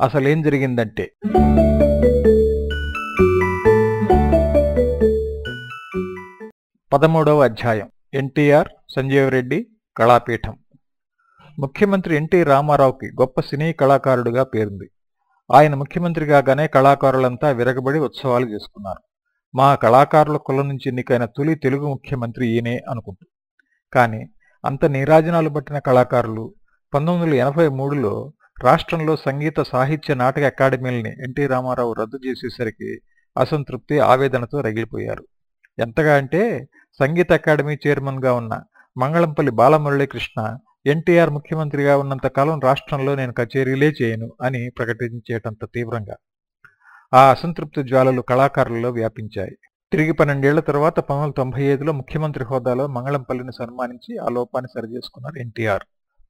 అసలేం జరిగిందంటే పదమూడవ అధ్యాయం. ఎన్టీఆర్ సంజీవరెడ్డి కళాపీఠం. ముఖ్యమంత్రి ఎన్టీ రామారావుకి గొప్ప సినీ కళాకారుడుగా పేరుంది. ఆయన ముఖ్యమంత్రి కాగానే కళాకారులంతా విరగబడి ఉత్సవాలు చేసుకున్నారు. మా కళాకారుల కులం నుంచి ఎన్నికైన తొలి తెలుగు ముఖ్యమంత్రి ఈయనే అనుకుంటూ. కానీ అంత నీరాజనాలు పట్టిన కళాకారులు పంతొమ్మిది వందల ఎనభై మూడులో రాష్ట్రంలో సంగీత సాహిత్య నాటక అకాడమీలని ఎన్టీ రామారావు రద్దు చేసేసరికి అసంతృప్తి ఆవేదనతో రగిలిపోయారు. ఎంతగా అంటే సంగీత అకాడమీ చైర్మన్గా ఉన్న మంగళంపల్లి బాలమురళీకృష్ణ ఎన్టీఆర్ ముఖ్యమంత్రిగా ఉన్నంత కాలం రాష్ట్రంలో నేను కచేరీలే చేయను అని ప్రకటించేటంత తీవ్రంగా. ఆ అసంతృప్తి జ్వాలలు కళాకారులలో వ్యాపించాయి. తిరిగి పన్నెండేళ్ళ తర్వాత పంతొమ్మిది తొంభై ఐదులో ముఖ్యమంత్రి హోదాలో మంగళంపల్లిని సన్మానించి ఆ లోపాన్ని సరిచేసుకున్నారు ఎన్టీఆర్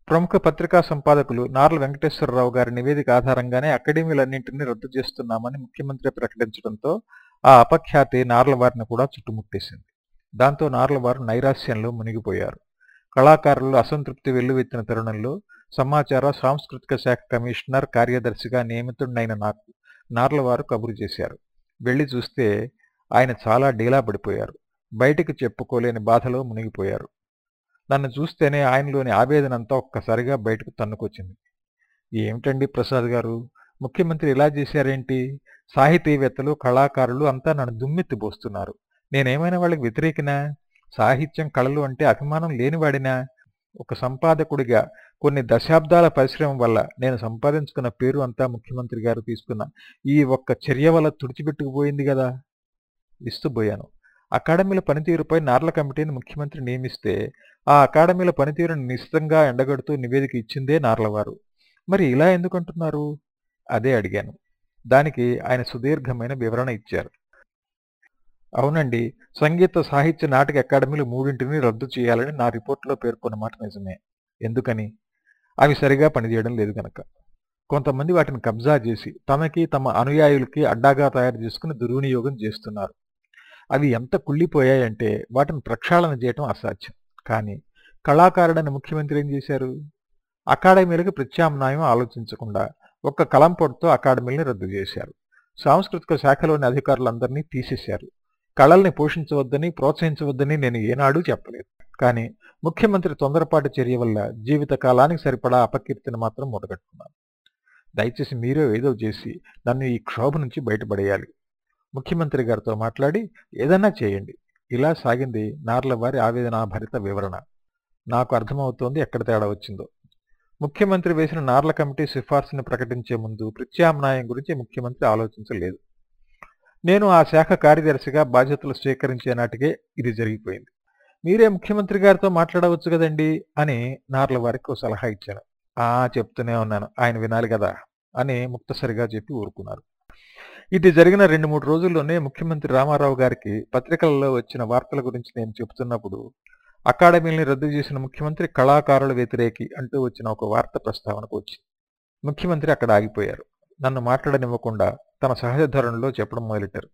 ప్రముఖ పత్రికా సంపాదకులు నార్ల వెంకటేశ్వరరావు గారి నివేదిక ఆధారంగానే అకాడమీలన్నింటినీ రద్దు చేస్తున్నామని ముఖ్యమంత్రి ప్రకటించడంతో ఆ అపఖ్యాతి నార్ల వారిని కూడా చుట్టుముట్టేసింది. దాంతో నార్ల వారు నైరాశ్యంలో మునిగిపోయారు. కళాకారులు అసంతృప్తి వెల్లువెత్తిన తరుణంలో సమాచార సాంస్కృతిక శాఖ కమిషనర్ కార్యదర్శిగా నియమితుడైన నాకు నార్లవారు కబురు చేశారు. వెళ్ళి చూస్తే ఆయన చాలా డీలా పడిపోయారు. బయటికి చెప్పుకోలేని బాధలో మునిగిపోయారు. నన్ను చూస్తేనే ఆయనలోని ఆవేదనంతా ఒక్కసారిగా బయటకు తన్నుకొచ్చింది. ఏమిటండి ప్రసాద్ గారు? ముఖ్యమంత్రి ఇలా చేశారేంటి? సాహితీవేత్తలు కళాకారులు అంతా నన్ను దుమ్మెత్తిపోస్తున్నారు నేనేమైనా వాళ్ళకి వ్యతిరేకినా? సాహిత్యం కళలు అంటే అభిమానం లేనివాడినా? ఒక సంపాదకుడిగా కొన్ని దశాబ్దాల పరిశ్రమ వల్ల నేను సంపాదించుకున్న పేరు అంతా ముఖ్యమంత్రి గారు తీసుకున్న ఈ ఒక్క చర్య వల్ల తుడిచిపెట్టుకుపోయింది కదా! విస్తుపోయాను అకాడమీల పనితీరుపై నార్ల కమిటీని ముఖ్యమంత్రి నియమిస్తే ఆ అకాడమీల పనితీరును నిశ్చితంగా ఎండగడుతూ నివేదిక ఇచ్చిందే నార్లవారు. మరి ఇలా ఎందుకంటున్నారు? అదే అడిగాను. దానికి ఆయన సుదీర్ఘమైన వివరణ ఇచ్చారు. అవునండి. సంగీత సాహిత్య నాటక అకాడమీలు మూడింటిని రద్దు చేయాలని నా రిపోర్టులో పేర్కొన్న మాట నిజమే. ఎందుకని? అవి సరిగా పనిచేయడం లేదు కనుక కొంతమంది వాటిని కబ్జా చేసి తమకి తమ అనుయాయులకి అడ్డాగా తయారు చేసుకుని దుర్వినియోగం చేస్తున్నారు. అవి ఎంత కుళ్ళిపోయాయంటే వాటిని ప్రక్షాళన చేయటం అసాధ్యం. కానీ కళాకారుడని ముఖ్యమంత్రి ఏం చేశారు? అకాడమీలకు ప్రత్యామ్నాయం ఆలోచించకుండా ఒక్క కలంపొడితో అకాడమీని రద్దు చేశారు. సాంస్కృతిక శాఖలోని అధికారులందరినీ తీసేశారు. కళల్ని పోషించవద్దని ప్రోత్సహించవద్దని నేను ఏనాడూ చెప్పలేదు. కానీ ముఖ్యమంత్రి తొందరపాటు చర్య వల్ల జీవిత కాలానికి సరిపడా అపకీర్తిని మాత్రం మూటగట్టుకున్నాను. దయచేసి మీరే ఏదో చేసి నన్ను ఈ క్షోభ నుంచి బయటపడేయాలి. ముఖ్యమంత్రి గారితో మాట్లాడి ఏదన్నా చేయండి. ఇలా సాగింది నార్ల వారి ఆవేదనాభరిత వివరణ. నాకు అర్థమవుతోంది ఎక్కడ తేడా వచ్చిందో. ముఖ్యమంత్రి వేసిన నార్ల కమిటీ సిఫార్సును ప్రకటించే ముందు ప్రత్యామ్నాయం గురించి ముఖ్యమంత్రి ఆలోచించలేదు. నేను ఆ శాఖ కార్యదర్శిగా బాధ్యతలు స్వీకరించే నాటికే ఇది జరిగిపోయింది. మీరే ముఖ్యమంత్రి గారితో మాట్లాడవచ్చు కదండి అని నార్ల వారికి సలహా ఇచ్చాను. ఆ చెప్తూనే ఉన్నాను. ఆయన వినాలి కదా అని ముక్తసరిగా చెప్పి ఊరుకున్నారు. ఇది జరిగిన రెండు మూడు రోజుల్లోనే ముఖ్యమంత్రి రామారావు గారికి పత్రికలలో వచ్చిన వార్తల గురించి నేను చెబుతున్నప్పుడు అకాడమీని రద్దు చేసిన ముఖ్యమంత్రి కళాకారుల వ్యతిరేకి అంటూ వచ్చిన ఒక వార్త ప్రస్తావనకు వచ్చింది. ముఖ్యమంత్రి అక్కడ ఆగిపోయారు. నన్ను మాట్లాడనివ్వకుండా తన సహజ ధోరణిలో చెప్పడం మొదలెట్టారు.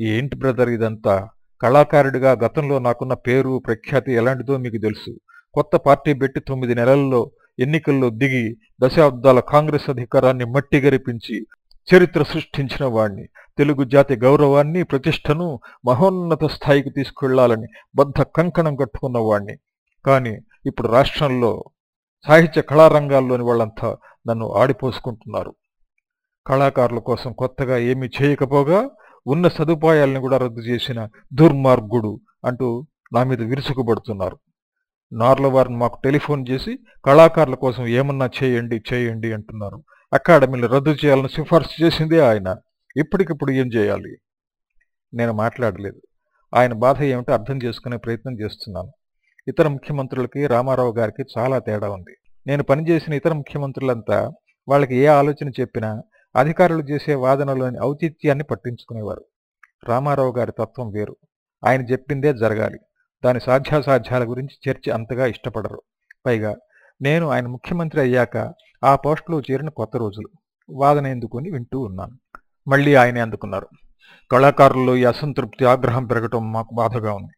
ఏంటి బ్రదర్ ఇదంతా? కళాకారుడిగా గతంలో నాకున్న పేరు ప్రఖ్యాతి ఎలాంటిదో మీకు తెలుసు. కొత్త పార్టీ పెట్టి తొమ్మిది నెలల్లో ఎన్నికల్లో దిగి దశాబ్దాల కాంగ్రెస్ అధికారాన్ని మట్టి గరిపించి చరిత్ర సృష్టించిన వాణ్ణి. తెలుగు జాతి గౌరవాన్ని ప్రతిష్టను మహోన్నత స్థాయికి తీసుకెళ్ళాలని బద్ధ కంకణం కట్టుకున్నవాణ్ణి కానీ ఇప్పుడు రాష్ట్రంలో సాహిత్య కళారంగాల్లోని వాళ్ళంతా నన్ను ఆడిపోసుకుంటున్నారు. కళాకారుల కోసం కొత్తగా ఏమీ చేయకపోగా ఉన్న సదుపాయాలను కూడా రద్దు చేసిన దుర్మార్గుడు అంటూ నా మీద విరుసుకుపడుతున్నారు నార్ల వారిని మాకు టెలిఫోన్ చేసి కళాకారుల కోసం ఏమన్నా చేయండి చేయండి అంటున్నారు. అకాడమీలు రద్దు చేయాలని సిఫార్సు చేసిందే ఆయన. ఇప్పటికిప్పుడు ఏం చేయాలి? నేను మాట్లాడలేదు. ఆయన బాధ ఏమిటో అర్థం చేసుకునే ప్రయత్నం చేస్తున్నాను. ఇతర ముఖ్యమంత్రులకి రామారావు గారికి చాలా తేడా ఉంది. నేను పనిచేసిన ఇతర ముఖ్యమంత్రులంతా వాళ్ళకి ఏ ఆలోచన చెప్పినా అధికారులు చేసే వాదనలోని ఔచిత్యాన్ని పట్టించుకునేవారు. రామారావు గారి తత్వం వేరు. ఆయన చెప్పిందే జరగాలి. దాని సాధ్యాసాధ్యాల గురించి చర్చ అంతగా ఇష్టపడరు. పైగా నేను ఆయన ముఖ్యమంత్రి అయ్యాక ఆ పోస్టులో చేరిన కొత్త రోజులు. వాదన ఎందుకుని వింటూ ఉన్నాను. మళ్ళీ ఆయనే అందుకున్నారు. కళాకారుల్లో ఈ అసంతృప్తి ఆగ్రహం పెరగటం మాకు బాధగా ఉంది.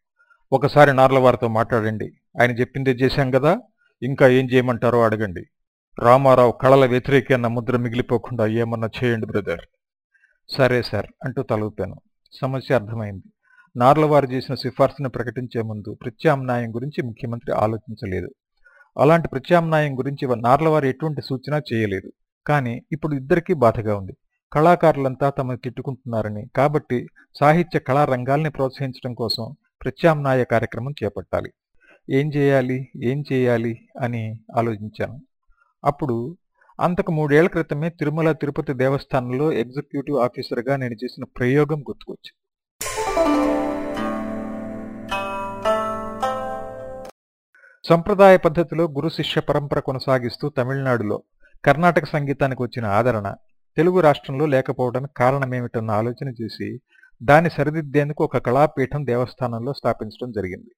ఒకసారి నార్లవారితో మాట్లాడండి. ఆయన చెప్పిందే చేశాం కదా? ఇంకా ఏం చేయమంటారో అడగండి. రామారావు కళల వ్యతిరేకన్న ముద్ర మిగిలిపోకుండా ఏమన్నా చేయండి బ్రదర్. సరే సార్ అంటూ తలూపాను సమస్య అర్థమైంది. నార్లవారు చేసిన సిఫార్సును ప్రకటించే ముందు ప్రత్యామ్నాయం గురించి ముఖ్యమంత్రి ఆలోచించలేదు. అలాంటి ప్రత్యామ్నాయం గురించి నార్లవారు ఎటువంటి సూచన చేయలేదు. కానీ ఇప్పుడు ఇద్దరికీ బాధగా ఉంది. కళాకారులంతా తమను తిట్టుకుంటున్నారని కాబట్టి సాహిత్య కళా రంగాల్ని ప్రోత్సహించడం కోసం ప్రత్యామ్నాయ కార్యక్రమం చేపట్టాలి. ఏం చేయాలి? ఏం చేయాలి? అని ఆలోచించాను. అప్పుడు అంతకు మూడేళ్ళ క్రితమే తిరుమల తిరుపతి దేవస్థానంలో ఎగ్జిక్యూటివ్ ఆఫీసర్గా నేను చేసిన ప్రయోగం గుర్తుకొచ్చింది. సంప్రదాయ పద్ధతిలో గురు శిష్య పరంపర కొనసాగిస్తూ తమిళనాడులో కర్ణాటక సంగీతానికి వచ్చిన ఆదరణ తెలుగు రాష్ట్రంలో లేకపోవడానికి కారణమేమిటన్న ఆలోచన చేసి దాన్ని సరిదిద్దేందుకు ఒక కళాపీఠం దేవస్థానంలో స్థాపించడం జరిగింది.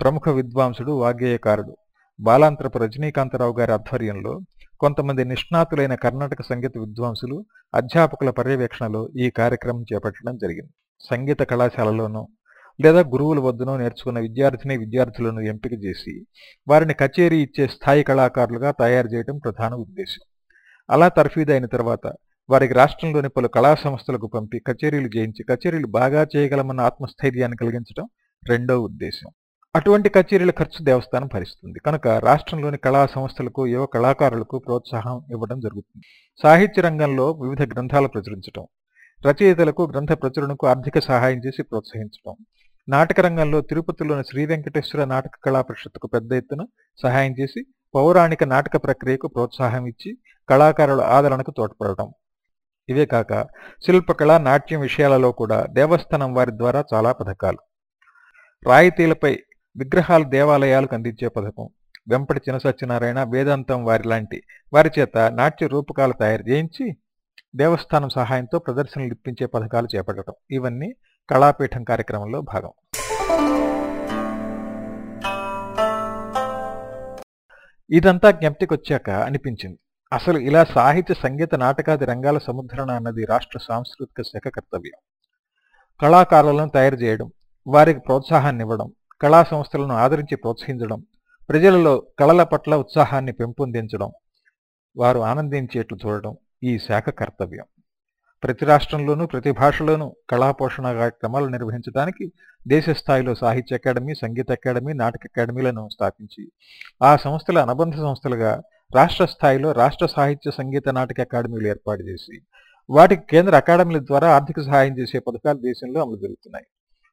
ప్రముఖ విద్వాంసుడు వాగ్గేయకారుడు బాలాంతరపు రజనీకాంతరావు గారి ఆధ్వర్యంలో కొంతమంది నిష్ణాతులైన కర్ణాటక సంగీత విద్వాంసులు అధ్యాపకుల పర్యవేక్షణలో ఈ కార్యక్రమం చేపట్టడం జరిగింది. సంగీత కళాశాలలోనూ లేదా గురువుల వద్దనో నేర్చుకున్న విద్యార్థిని విద్యార్థులను ఎంపిక చేసి వారిని కచేరీ ఇచ్చే స్థాయి కళాకారులుగా తయారు చేయడం ప్రధాన ఉద్దేశం. అలా తర్ఫీదు అయిన తర్వాత వారికి రాష్ట్రంలోని పలు కళా సంస్థలకు పంపి కచేరీలు చేయించి కచేరీలు బాగా చేయగలమన్న ఆత్మస్థైర్యాన్ని కలిగించడం రెండో ఉద్దేశం. అటువంటి కచేరీల ఖర్చు దేవస్థానం భరిస్తుంది. కనుక రాష్ట్రంలోని కళా సంస్థలకు యువ కళాకారులకు ప్రోత్సాహం ఇవ్వడం జరుగుతుంది. సాహిత్య రంగంలో వివిధ గ్రంథాలు ప్రచురించడం రచయితలకు గ్రంథ ప్రచురణకు ఆర్థిక సహాయం చేసి ప్రోత్సహించడం నాటక రంగంలో తిరుపతిలోని శ్రీ వెంకటేశ్వర నాటక కళా పరిషత్తుకు పెద్ద ఎత్తున సహాయం చేసి పౌరాణిక నాటక ప్రక్రియకు ప్రోత్సాహం ఇచ్చి కళాకారుల ఆదరణకు తోడ్పడటం. ఇవే కాక శిల్పకళ నాట్యం విషయాలలో కూడా దేవస్థానం వారి ద్వారా చాలా పథకాలు. రాయితీలపై విగ్రహాలు దేవాలయాలకు అందించే పథకం. వెంపటి చిన సత్యనారాయణ వేదాంతం వారి లాంటి వారి చేత నాట్య రూపకాలు తయారు చేయించి దేవస్థానం సహాయంతో ప్రదర్శనలు ఇప్పించే పథకాలు చేపట్టడం. ఇవన్నీ కళాపీఠం కార్యక్రమంలో భాగం. ఇదంతా జ్ఞప్తికొచ్చాక అనిపించింది. అసలు ఇలా సాహిత్య సంగీత నాటకాది రంగాల సముద్రణ అన్నది రాష్ట్ర సాంస్కృతిక శాఖ కర్తవ్యం. కళాకారులను తయారు చేయడం వారికి ప్రోత్సాహాన్ని ఇవ్వడం కళా సంస్థలను ఆదరించి ప్రోత్సహించడం ప్రజలలో కళల పట్ల ఉత్సాహాన్ని పెంపొందించడం వారు ఆనందించేట్లు చూడడం ఈ శాఖ కర్తవ్యం. ప్రతి రాష్ట్రంలోనూ ప్రతి భాషలోనూ కళాపోషణ కార్యక్రమాలు నిర్వహించడానికి దేశ స్థాయిలో సాహిత్య అకాడమీ సంగీత అకాడమీ నాటక అకాడమీలను స్థాపించి ఆ సంస్థల అనుబంధ సంస్థలుగా రాష్ట్ర స్థాయిలో రాష్ట్ర సాహిత్య సంగీత నాటక అకాడమీలు ఏర్పాటు చేసి వాటికి కేంద్ర అకాడమీల ద్వారా ఆర్థిక సహాయం చేసే పథకాలు దేశంలో అమలు జరుగుతున్నాయి.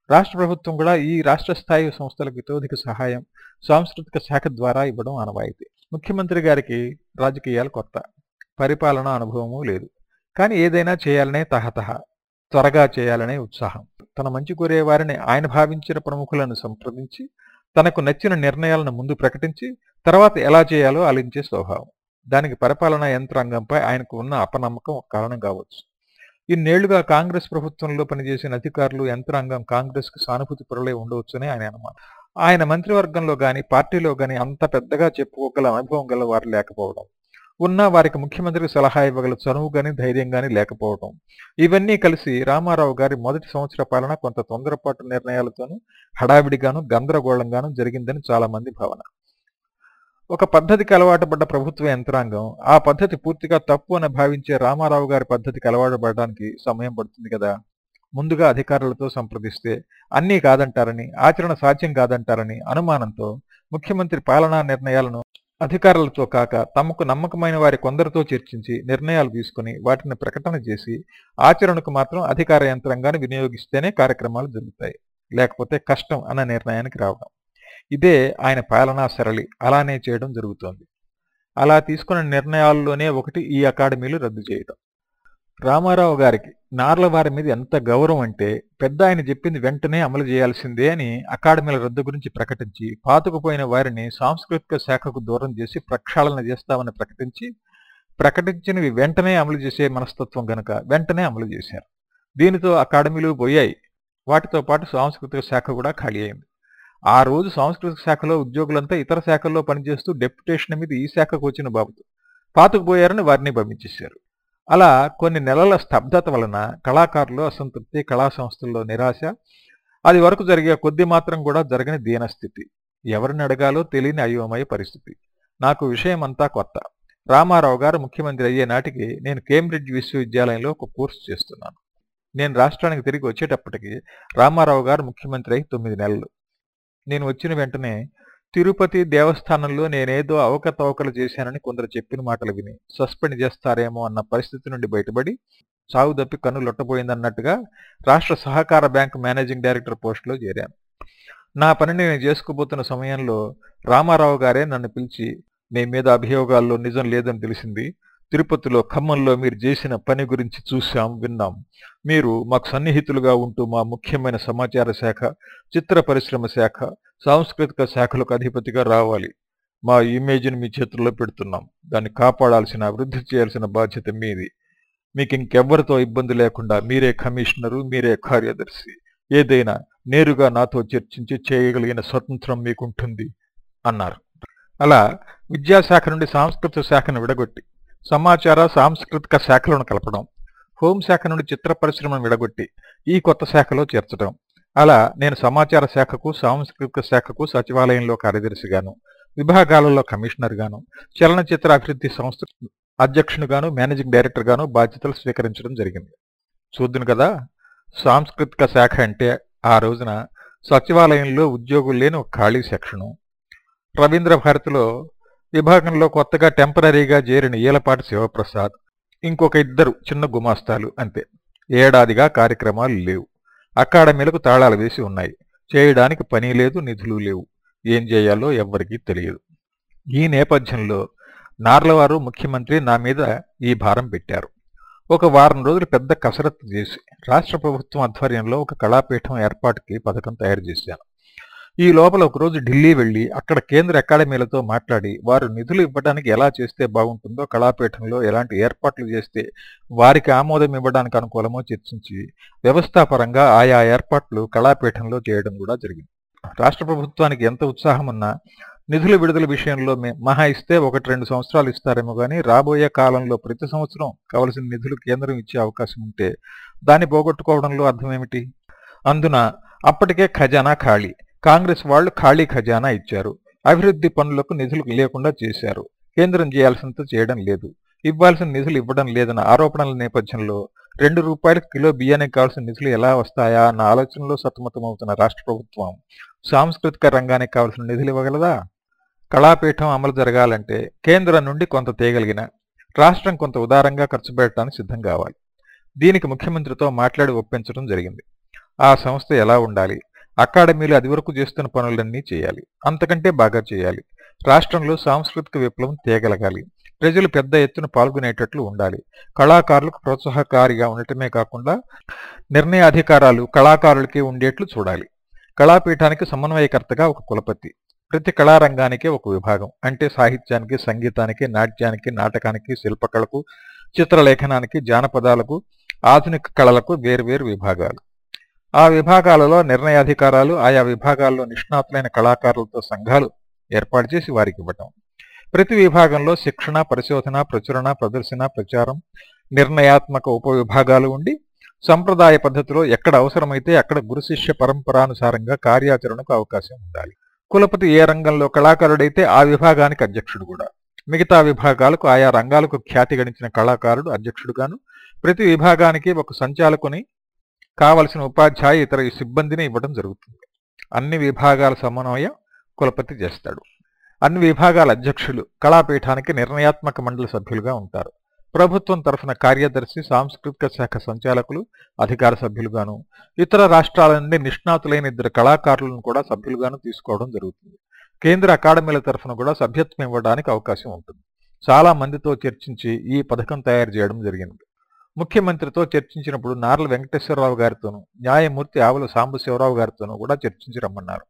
రాష్ట్ర ప్రభుత్వం కూడా ఈ రాష్ట్ర స్థాయి సంస్థలకు తోధిక సహాయం సాంస్కృతిక శాఖ ద్వారా ఇవ్వడం ఆనవాయితీ. ముఖ్యమంత్రి గారికి రాజకీయాలు కొత్త పరిపాలన అనుభవము లేదు. కానీ ఏదైనా చేయాలనే తహతహ త్వరగా చేయాలనే ఉత్సాహం. తన మంచి కోరే వారిని ఆయన భావించిన ప్రముఖులను సంప్రదించి తనకు నచ్చిన నిర్ణయాలను ముందు ప్రకటించి తర్వాత ఎలా చేయాలో ఆలించే స్వభావం. దానికి పరిపాలనా యంత్రాంగంపై ఆయనకు ఉన్న అపనమ్మకం ఒక కారణం కావచ్చు. ఇన్నేళ్ళుగా కాంగ్రెస్ ప్రభుత్వంలో పనిచేసిన అధికారులు యంత్రాంగం కాంగ్రెస్కు సానుభూతి పొరలే ఉండవచ్చని ఆయన అనుమానం. ఆయన మంత్రివర్గంలో గాని పార్టీలో గాని అంత పెద్దగా చెప్పుకోగల అనుభవం గల వారు లేకపోవడం. ఉన్నా వారికి ముఖ్యమంత్రికి సలహా ఇవ్వగల చనువు గాని ధైర్యం గాని లేకపోవడం ఇవన్నీ కలిసి రామారావు గారి మొదటి సంవత్సర పాలన కొంత తొందరపాటు నిర్ణయాలతోనూ హడావిడిగాను గందరగోళంగాను జరిగిందని చాలా మంది భావన. ఒక పద్ధతికి అలవాటు పడ్డ ప్రభుత్వ యంత్రాంగం ఆ పద్ధతి పూర్తిగా తప్పు అని భావించే రామారావు గారి పద్ధతికి అలవాటుపడడానికి సమయం పడుతుంది కదా. ముందుగా అధికారులతో సంప్రదిస్తే అన్నీ కాదంటారని ఆచరణ సాధ్యం కాదంటారని అనుమానంతో ముఖ్యమంత్రి పాలనా నిర్ణయాలను అధికారులతో కాక తమకు నమ్మకమైన వారి కొందరితో చర్చించి నిర్ణయాలు తీసుకుని వాటిని ప్రకటన చేసి ఆచరణకు మాత్రం అధికార యంత్రాంగాన్ని వినియోగిస్తేనే కార్యక్రమాలు జరుగుతాయి. లేకపోతే కష్టం అన్న నిర్ణయానికి రావడం. ఇదే ఆయన పాలనా సరళి. అలానే చేయడం జరుగుతోంది. అలా తీసుకున్న నిర్ణయాల్లోనే ఒకటి ఈ అకాడమీలు రద్దు చేయడం రామారావు గారికి నార్ల వారి మీద ఎంత గౌరవం అంటే పెద్ద ఆయన చెప్పింది వెంటనే అమలు చేయాల్సిందే అని అకాడమీల రద్దు గురించి ప్రకటించి పాతుకుపోయిన వారిని సాంస్కృతిక శాఖకు దూరం చేసి ప్రక్షాళన చేస్తామని ప్రకటించి ప్రకటించినవి వెంటనే అమలు చేసే మనస్తత్వం గనక వెంటనే అమలు చేశారు. దీనితో అకాడమీలు పోయాయి. వాటితో పాటు సాంస్కృతిక శాఖ కూడా ఖాళీ అయింది. ఆ రోజు సాంస్కృతిక శాఖలో ఉద్యోగులంతా ఇతర శాఖల్లో పనిచేస్తూ డెప్యుటేషన్ మీద ఈ శాఖకు వచ్చిన బాబుతో పాతుకుపోయారని వారిని పంపించేశారు. అలా కొన్ని నెలల స్తబ్దత వలన కళాకారులు అసంతృప్తి కళా సంస్థల్లో నిరాశ అది వరకు జరిగే కొద్ది మాత్రం కూడా జరగని దీనస్థితి. ఎవరిని అడగాలో తెలియని అయోమయ పరిస్థితి. నాకు విషయం అంతా కొత్త. రామారావు గారు ముఖ్యమంత్రి అయ్యే నాటికి నేను కేంబ్రిడ్జ్ విశ్వవిద్యాలయంలో ఒక కోర్సు చేస్తున్నాను. నేను రాష్ట్రానికి తిరిగి వచ్చేటప్పటికి రామారావు గారు ముఖ్యమంత్రి అయి తొమ్మిది నెలలు. నేను వచ్చిన వెంటనే తిరుపతి దేవస్థానంలో నేనేదో అవకతవకలు చేశానని కొందరు చెప్పిన మాటలు విని సస్పెండ్ చేస్తారేమో అన్న పరిస్థితి నుండి బయటపడి చావు తప్పి కన్ను లొట్టపోయిందన్నట్టుగా రాష్ట్ర సహకార బ్యాంకు మేనేజింగ్ డైరెక్టర్ పోస్టులో చేరాను. నా పనిని నేను చేసుకుపోతున్న సమయంలో రామారావు గారే నన్ను పిలిచి మీ మీద అభియోగాల్లో నిజం లేదని తెలిసింది. తిరుపతిలో ఖమ్మంలో మీరు చేసిన పని గురించి చూశాం విన్నాం. మీరు మాకు సన్నిహితులుగా ఉంటూ మా ముఖ్యమైన సమాచార శాఖ చిత్ర పరిశ్రమ శాఖ సాంస్కృతిక శాఖలకు అధిపతిగా రావాలి. మా ఇమేజ్ని మీ చేతుల్లో పెడుతున్నాం. దాన్ని కాపాడాల్సిన అభివృద్ధి చేయాల్సిన బాధ్యత మీది. మీకు ఇంకెవ్వరితో ఇబ్బంది లేకుండా మీరే కమిషనరు మీరే కార్యదర్శి. ఏదైనా నేరుగా నాతో చర్చించి చేయగలిగిన స్వతంత్రం మీకుంటుంది అన్నారు. అలా విద్యాశాఖ నుండి సాంస్కృతిక శాఖను విడగొట్టి సమాచార సాంస్కృతిక శాఖలను కలపడం హోంశాఖ నుండి చిత్ర పరిశ్రమను విడగొట్టి ఈ కొత్త శాఖలో చేర్చడం అలా నేను సమాచార శాఖకు సాంస్కృతిక శాఖకు సచివాలయంలో కార్యదర్శిగాను విభాగాలలో కమిషనర్ గాను చలనచిత్ర అభివృద్ధి సంస్థ అధ్యక్షునిగాను మేనేజింగ్ డైరెక్టర్గాను బాధ్యతలు స్వీకరించడం జరిగింది. చూద్దును కదా! సాంస్కృతిక శాఖ అంటే ఆ రోజున సచివాలయంలో ఉద్యోగులు లేని ఒక ఖాళీ సెక్షను. రవీంద్ర భారతిలో విభాగంలో కొత్తగా టెంపరీగా చేరిన ఈలపాటి శివప్రసాద్ ఇంకొక ఇద్దరు చిన్న గుమాస్తాలు అంతే. ఏడాదిగా కార్యక్రమాలు లేవు. అకాడమీలకు తాళాలు వేసి ఉన్నాయి. చేయడానికి పని లేదు నిధులు లేవు. ఏం చేయాలో ఎవ్వరికీ తెలియదు. ఈ నేపథ్యంలో నార్లవారు ముఖ్యమంత్రి నా మీద ఈ భారం పెట్టారు. ఒక వారం రోజులు పెద్ద కసరత్తు చేసి రాష్ట్ర ప్రభుత్వం ఆధ్వర్యంలో ఒక కళాపీఠం ఏర్పాటుకి పథకం తయారు చేశాను. ఈ లోపల ఒకరోజు ఢిల్లీ వెళ్ళి అక్కడ కేంద్ర అకాడమీలతో మాట్లాడి వారు నిధులు ఇవ్వడానికి ఎలా చేస్తే బాగుంటుందో కళాపీఠంలో ఎలాంటి ఏర్పాట్లు చేస్తే వారికి ఆమోదం ఇవ్వడానికి అనుకూలమో చర్చించి వ్యవస్థాపరంగా ఆయా ఏర్పాట్లు కళాపీఠంలో చేయడం కూడా జరిగింది. రాష్ట్ర ప్రభుత్వానికి ఎంత ఉత్సాహం ఉన్నా నిధుల విడుదల విషయంలో మహా ఇస్తే ఒకటి రెండు సంవత్సరాలు ఇస్తారేమో కానీ రాబోయే కాలంలో ప్రతి సంవత్సరం కావలసిన నిధులు కేంద్రం ఇచ్చే అవకాశం ఉంటే దాన్ని పోగొట్టుకోవడంలో అర్థమేమిటి అందున అప్పటికే ఖజానా ఖాళీ. కాంగ్రెస్ వాళ్ళు ఖాళీ ఖజానా ఇచ్చారు. అభివృద్ధి పనులకు నిధులు లేకుండా చేశారు. కేంద్రం చేయాల్సినంత చేయడం లేదు. ఇవ్వాల్సిన నిధులు ఇవ్వడం లేదన్న ఆరోపణల నేపథ్యంలో రెండు రూపాయలకు కిలో బియ్యానికి కావాల్సిన నిధులు ఎలా వస్తాయా అన్న ఆలోచనలో సతమతమవుతున్న రాష్ట్ర ప్రభుత్వం సాంస్కృతిక రంగానికి కావాల్సిన నిధులు ఇవ్వగలదా? కళాపీఠం అమలు జరగాలంటే కేంద్రం నుండి కొంత తేగలిగిన రాష్ట్రం కొంత ఉదారంగా ఖర్చు పెట్టడానికి సిద్ధం కావాలి. దీనికి ముఖ్యమంత్రితో మాట్లాడి ఒప్పించడం జరిగింది. ఆ సంస్థ ఎలా ఉండాలి? అకాడమీలు అది వరకు చేస్తున్న పనులన్నీ చేయాలి. అంతకంటే బాగా చేయాలి. రాష్ట్రంలో సాంస్కృతిక విప్లవం తేగలగాలి. ప్రజలు పెద్ద ఎత్తున పాల్గొనేటట్లు ఉండాలి. కళాకారులకు ప్రోత్సాహకారిగా ఉండటమే కాకుండా నిర్ణయాధికారాలు కళాకారులకి ఉండేట్లు చూడాలి. కళాపీఠానికి సమన్వయకర్తగా ఒక కులపతి ప్రతి కళారంగానికే ఒక విభాగం అంటే సాహిత్యానికి సంగీతానికి నాట్యానికి నాటకానికి శిల్పకళకు చిత్రలేఖనానికి జానపదాలకు ఆధునిక కళలకు వేర్వేరు విభాగాలు. ఆ విభాగాలలో నిర్ణయాధికారాలు ఆయా విభాగాల్లో నిష్ణాతులైన కళాకారులతో సంఘాలు ఏర్పాటు చేసి వారికి ఇవ్వటం. ప్రతి విభాగంలో శిక్షణ పరిశోధన ప్రచురణ ప్రదర్శన ప్రచారం నిర్ణయాత్మక ఉపవిభాగాలు ఉండి సంప్రదాయ పద్ధతిలో ఎక్కడ అవసరమైతే అక్కడ గురు శిష్య పరంపరానుసారంగా కార్యాచరణకు అవకాశం ఉండాలి. కులపతి ఏ రంగంలో కళాకారుడైతే ఆ విభాగానికి అధ్యక్షుడు కూడా. మిగతా విభాగాలకు ఆయా రంగాలకు ఖ్యాతి గణించిన కళాకారుడు అధ్యక్షుడుగాను ప్రతి విభాగానికి ఒక సంచాలకుని కావలసిన ఉపాధ్యాయ ఇతర సిబ్బందిని ఇవ్వడం జరుగుతుంది. అన్ని విభాగాల సమన్వయం కులపతి చేస్తాడు. అన్ని విభాగాల అధ్యక్షులు కళాపీఠానికి నిర్ణయాత్మక మండలి సభ్యులుగా ఉంటారు. ప్రభుత్వం తరఫున కార్యదర్శి సాంస్కృతిక శాఖ సంచాలకులు అధికార సభ్యులుగాను ఇతర రాష్ట్రాల నుండి నిష్ణాతులైన ఇద్దరు కళాకారులను కూడా సభ్యులుగాను తీసుకోవడం జరుగుతుంది. కేంద్ర అకాడమీల తరఫున కూడా సభ్యత్వం ఇవ్వడానికి అవకాశం ఉంటుంది. చాలా మందితో చర్చించి ఈ పథకం తయారు చేయడం జరిగింది. ముఖ్యమంత్రితో చర్చించినప్పుడు నార్ల వెంకటేశ్వరరావు గారితోనూ న్యాయమూర్తి ఆవుల సాంబశివరావు గారితోనూ కూడా చర్చించి రమ్మన్నారు.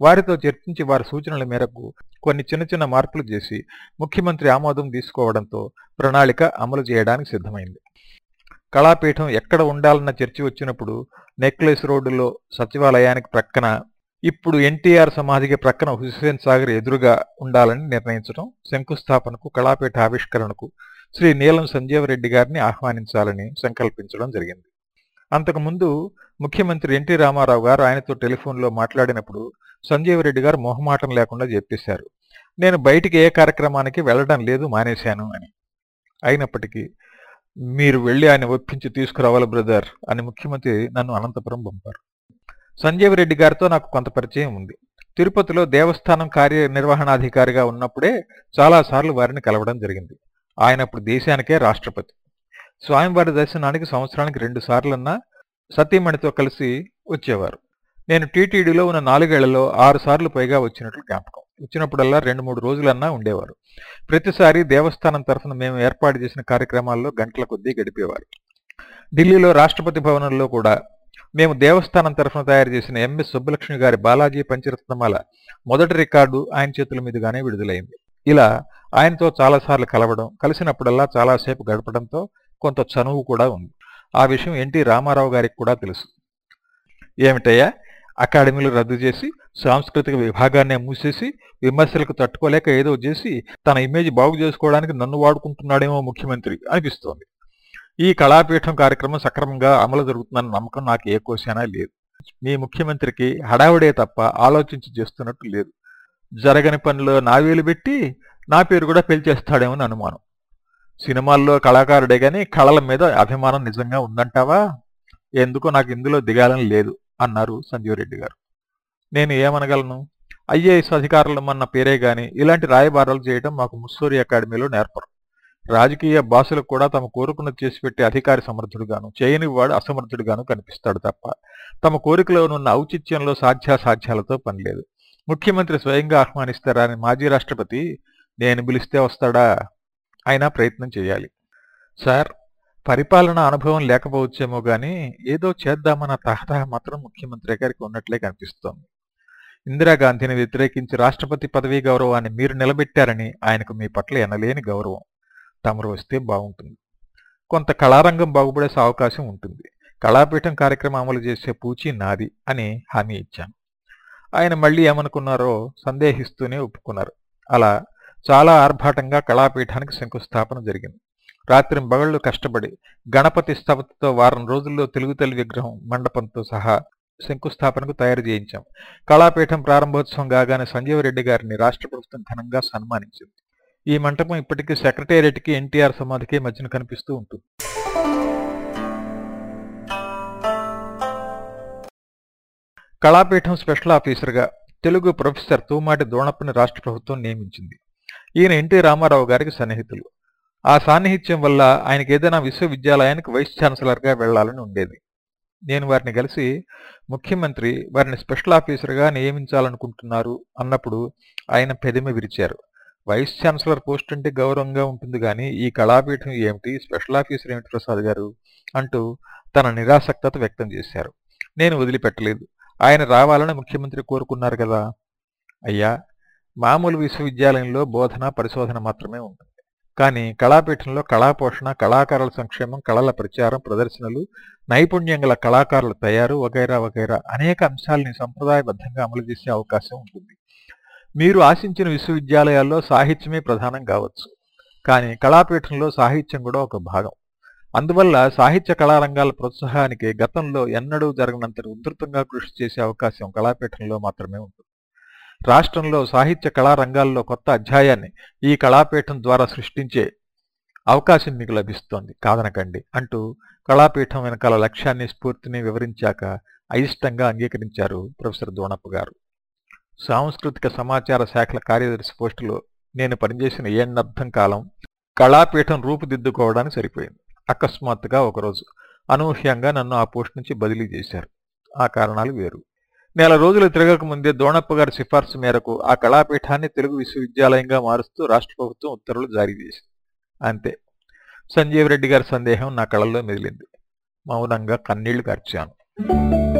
వారితో చర్చించి వారి సూచనల మేరకు కొన్ని చిన్న చిన్న మార్పులు చేసి ముఖ్యమంత్రి ఆమోదం తీసుకోవడంతో ప్రణాళిక అమలు చేయడానికి సిద్ధమైంది. కళాపీఠం ఎక్కడ ఉండాలన్న చర్చ వచ్చినప్పుడు నెక్లెస్ రోడ్డులో సచివాలయానికి ప్రక్కన ఇప్పుడు ఎన్టీఆర్ సమాధికి ప్రక్కన హుస్సేన్ సాగర్ ఎదురుగా ఉండాలని నిర్ణయించడం శంకుస్థాపనకు కళాపీఠ ఆవిష్కరణకు శ్రీ నీలం సంజీవరెడ్డి గారిని ఆహ్వానించాలని సంకల్పించడం జరిగింది. అంతకుముందు ముఖ్యమంత్రి ఎన్టీ రామారావు గారు ఆయనతో టెలిఫోన్లో మాట్లాడినప్పుడు సంజీవరెడ్డి గారు మొహమాటం లేకుండా చెప్పేశారు. నేను బయటికి ఏ కార్యక్రమానికి వెళ్ళడం లేదు మానేశాను అని. అయినప్పటికీ మీరు వెళ్ళి ఆయన ఒప్పించి తీసుకురావాలి బ్రదర్ అని ముఖ్యమంత్రి నన్ను అనంతపురం పంపారు. సంజీవ్ రెడ్డి గారితో నాకు కొంత పరిచయం ఉంది. తిరుపతిలో దేవస్థానం కార్యనిర్వహణాధికారిగా ఉన్నప్పుడే చాలాసార్లు వారిని కలవడం జరిగింది. ఆయన ఇప్పుడు దేశానికే రాష్ట్రపతి. స్వామివారి దర్శనానికి సంవత్సరానికి రెండు సార్లన్నా సతీమణితో కలిసి వచ్చేవారు. నేను టీటీడీలో ఉన్న నాలుగేళ్ళలో ఆరు సార్లు పైగా వచ్చినట్లు జ్ఞాపకం. వచ్చినప్పుడల్లా రెండు మూడు రోజులన్నా ఉండేవారు. ప్రతిసారి దేవస్థానం తరఫున మేము ఏర్పాటు చేసిన కార్యక్రమాల్లో గంటల కొద్దీ గడిపేవారు. ఢిల్లీలో రాష్ట్రపతి భవనంలో కూడా మేము దేవస్థానం తరఫున తయారు చేసిన ఎంఎస్ సుబ్బలక్ష్మి గారి బాలాజీ పంచరత్నమాల మొదటి రికార్డు ఆయన చేతుల మీదుగానే విడుదలైంది. ఇలా ఆయనతో చాలాసార్లు కలవడం కలిసినప్పుడల్లా చాలాసేపు గడపడంతో కొంత చనువు కూడా ఉంది. ఆ విషయం ఎన్టీ రామారావు గారికి కూడా తెలుసు. ఏమిటయ్యా? అకాడమీలు రద్దు చేసి సాంస్కృతిక విభాగాన్నే మూసేసి విమర్శలకు తట్టుకోలేక ఏదో చేసి తన ఇమేజ్ బాగు చేసుకోవడానికి నన్ను వాడుకుంటున్నాడేమో ముఖ్యమంత్రి అనిపిస్తోంది. ఈ కళాపీఠం కార్యక్రమం సక్రమంగా అమలు జరుగుతుందన్న నమ్మకం నాకు ఏ కోశానా లేదు. మీ ముఖ్యమంత్రికి హడావుడే తప్ప ఆలోచించి చేస్తున్నట్టు లేదు. జరగని పనిలో నావేలు పెట్టి నా పేరు కూడా పెళ్చేస్తాడేమని అనుమానం. సినిమాల్లో కళాకారుడే గాని కళల మీద అభిమానం నిజంగా ఉందంటావా? ఎందుకో నాకు ఇందులో దిగాలని లేదు అన్నారు సంజీవరెడ్డి గారు. నేను ఏమనగలను? ఐఏఎస్ అధికారులు అన్న పేరే గాని ఇలాంటి రాయబారాలు చేయడం మాకు ముస్సూరి అకాడమీలో నేర్పరు. రాజకీయ భాషలకు కూడా తమ కోరుకున్నది చేసి పెట్టే అధికారి సమర్థుడుగాను చేయని వాడు అసమర్థుడుగాను కనిపిస్తాడు తప్ప తమ కోరికలో ఉన్న ఔచిత్యంలో సాధ్యాసాధ్యాలతో పనిలేదు ముఖ్యమంత్రి స్వయంగా ఆహ్వానిస్తారా అని మాజీ రాష్ట్రపతి నేను పిలిస్తే వస్తాడా? అయినా ప్రయత్నం చేయాలి. సార్ పరిపాలన అనుభవం లేకపోవచ్చేమో కానీ ఏదో చేద్దామన్న తహతహ మాత్రం ముఖ్యమంత్రి గారికి ఉన్నట్లే కనిపిస్తోంది. ఇందిరాగాంధీని వ్యతిరేకించి రాష్ట్రపతి పదవీ గౌరవాన్ని మీరు నిలబెట్టారని ఆయనకు మీ పట్ల ఎనలేని గౌరవం. తమరు వస్తే బాగుంటుంది. కొంత కళారంగం బాగుపడే అవకాశం ఉంటుంది. కళాపీఠం కార్యక్రమం అమలు చేసే పూచి నాది అని హామీ ఇచ్చాను. ఆయన మళ్ళీ ఏమనుకున్నారో సందేహిస్తూనే ఒప్పుకున్నారు. అలా చాలా ఆర్భాటంగా కళాపీఠానికి శంకుస్థాపన జరిగింది. రాత్రి బగళ్ళు కష్టపడి గణపతి స్థపతితో వారం రోజుల్లో తెలుగు తల్లి విగ్రహం మండపంతో సహా శంకుస్థాపనకు తయారు చేయించాం. కళాపీఠం ప్రారంభోత్సవం కాగానే సంజీవరెడ్డి గారిని రాష్ట్ర ప్రభుత్వం ఘనంగా సన్మానించింది. ఈ మంటపం ఇప్పటికీ సెక్రటేరియట్కి ఎన్టీఆర్ సమాధికి మధ్యన కనిపిస్తూ ఉంటుంది. కళాపీఠం స్పెషల్ ఆఫీసర్గా తెలుగు ప్రొఫెసర్ తూమాటి దోణప్పని రాష్ట్ర ప్రభుత్వం నియమించింది. ఈయన ఎన్టీ రామారావు గారికి సన్నిహితులు. ఆ సాన్నిహిత్యం వల్ల ఆయనకి ఏదైనా విశ్వవిద్యాలయానికి వైస్ ఛాన్సలర్గా వెళ్ళాలని ఉండేది. నేను వారిని కలిసి ముఖ్యమంత్రి వారిని స్పెషల్ ఆఫీసర్గా నియమించాలనుకుంటున్నారు అన్నప్పుడు ఆయన పెదిమి విరిచారు. వైస్ ఛాన్సలర్ పోస్ట్ అంటే గౌరవంగా ఉంటుంది కానీ ఈ కళాపీఠం ఏమిటి స్పెషల్ ఆఫీసర్ ఏమిటి ప్రసాద్ గారు అంటూ తన నిరాసక్తత వ్యక్తం చేశారు. నేను వదిలిపెట్టలేదు. ఆయన రావాలని ముఖ్యమంత్రి కోరుకున్నారు కదా. అయ్యా మామూలు విశ్వవిద్యాలయంలో బోధన పరిశోధన మాత్రమే ఉంటుంది. కానీ కళాపీఠంలో కళాపోషణ కళాకారుల సంక్షేమం కళల ప్రచారం ప్రదర్శనలు నైపుణ్యం గల కళాకారుల తయారు వగైరా వగైరా అనేక అంశాలని సంప్రదాయబద్ధంగా అమలు చేసే అవకాశం ఉంటుంది. మీరు ఆశించిన విశ్వవిద్యాలయాల్లో సాహిత్యమే ప్రధానం కావచ్చు. కానీ కళాపీఠంలో సాహిత్యం కూడా ఒక భాగం. అందువల్ల సాహిత్య కళారంగాల ప్రోత్సాహానికి గతంలో ఎన్నడూ జరగనంత ఉధృతంగా కృషి చేసే అవకాశం కళాపీఠంలో మాత్రమే ఉంటుంది. రాష్ట్రంలో సాహిత్య కళారంగాల్లో కొత్త అధ్యాయాన్ని ఈ కళాపీఠం ద్వారా సృష్టించే అవకాశం మీకు లభిస్తోంది. కాదనకండి. అంటూ కళాపీఠం వెనకాల లక్ష్యాన్ని స్ఫూర్తిని వివరించాక అయిష్టంగా అంగీకరించారు ప్రొఫెసర్ దోణప్ప గారు. సాంస్కృతిక సమాచార శాఖల కార్యదర్శి పోస్టులో నేను పనిచేసిన ఏన్నర్థం కాలం కళాపీఠం రూపుదిద్దుకోవడానికి సరిపోయింది. అకస్మాత్తుగా ఒకరోజు అనూహ్యంగా నన్ను ఆ పోస్ట్ నుంచి బదిలీ చేశారు. ఆ కారణాలు వేరు. నెల రోజులు తిరగక ముందే దోణప్ప గారి సిఫార్సు మేరకు ఆ కళాపీఠాన్ని తెలుగు విశ్వవిద్యాలయంగా మారుస్తూ రాష్ట్ర ప్రభుత్వం ఉత్తర్వులు జారీ చేసింది. అంతే. సంజీవ్ రెడ్డి గారి సందేహం నా కళల్లో మెదిలింది. మౌనంగా కన్నీళ్ళు కార్చాను.